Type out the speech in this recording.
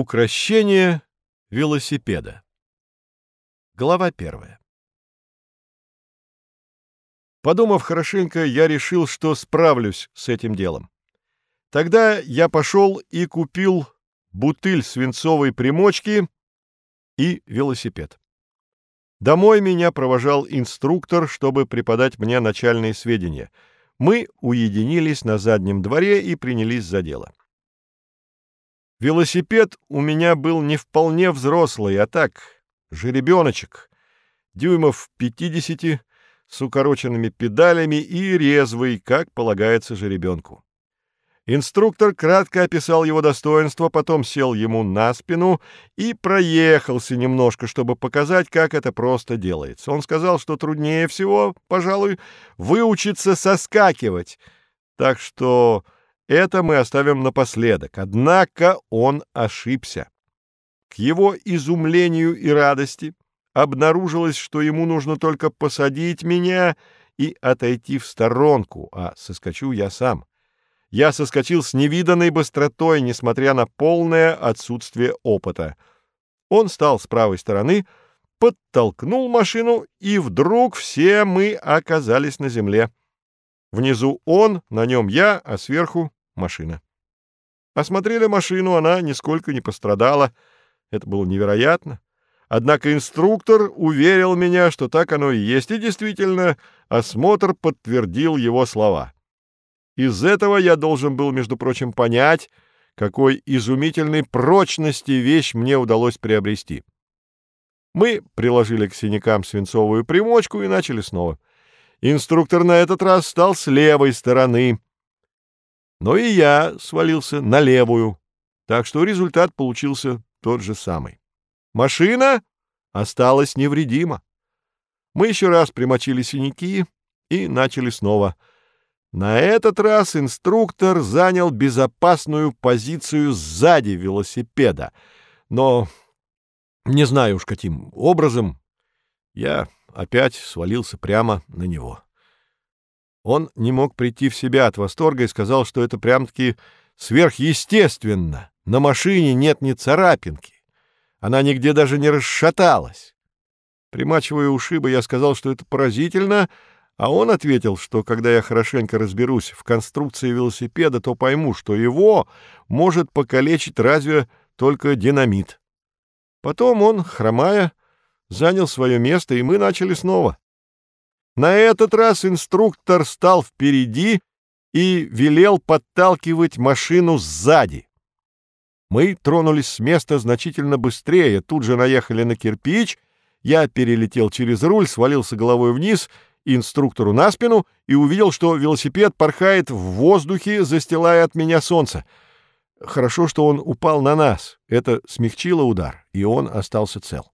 Укращение велосипеда. Глава первая. Подумав хорошенько, я решил, что справлюсь с этим делом. Тогда я пошел и купил бутыль свинцовой примочки и велосипед. Домой меня провожал инструктор, чтобы преподать мне начальные сведения. Мы уединились на заднем дворе и принялись за дело. Велосипед у меня был не вполне взрослый, а так, жеребеночек, дюймов 50, с укороченными педалями и резвый, как полагается жеребенку. Инструктор кратко описал его достоинства, потом сел ему на спину и проехался немножко, чтобы показать, как это просто делается. Он сказал, что труднее всего, пожалуй, выучиться соскакивать, так что это мы оставим напоследок. Однако он ошибся. К его изумлению и радости обнаружилось, что ему нужно только посадить меня и отойти в сторонку, а соскочу я сам. Я соскочил с невиданной быстротой, несмотря на полное отсутствие опыта. Он стал с правой стороны, подтолкнул машину, и вдруг все мы оказались на земле. Внизу он, на нем я, а сверху машина. Осмотрели машину, она нисколько не пострадала. Это было невероятно. Однако инструктор уверил меня, что так оно и есть, и действительно осмотр подтвердил его слова. Из этого я должен был, между прочим, понять, какой изумительной прочности вещь мне удалось приобрести. Мы приложили к синякам свинцовую примочку и начали снова. Инструктор на этот раз стал с левой стороны, но и я свалился на левую, так что результат получился тот же самый. Машина осталась невредима. Мы еще раз примочили синяки и начали снова. На этот раз инструктор занял безопасную позицию сзади велосипеда, но не знаю уж каким образом я опять свалился прямо на него. Он не мог прийти в себя от восторга и сказал, что это прям-таки сверхъестественно. На машине нет ни царапинки. Она нигде даже не расшаталась. Примачивая ушибы, я сказал, что это поразительно, а он ответил, что когда я хорошенько разберусь в конструкции велосипеда, то пойму, что его может покалечить разве только динамит. Потом он, хромая, занял свое место, и мы начали снова. На этот раз инструктор стал впереди и велел подталкивать машину сзади. Мы тронулись с места значительно быстрее, тут же наехали на кирпич, я перелетел через руль, свалился головой вниз, инструктору на спину и увидел, что велосипед порхает в воздухе, застилая от меня солнце. Хорошо, что он упал на нас. Это смягчило удар, и он остался цел.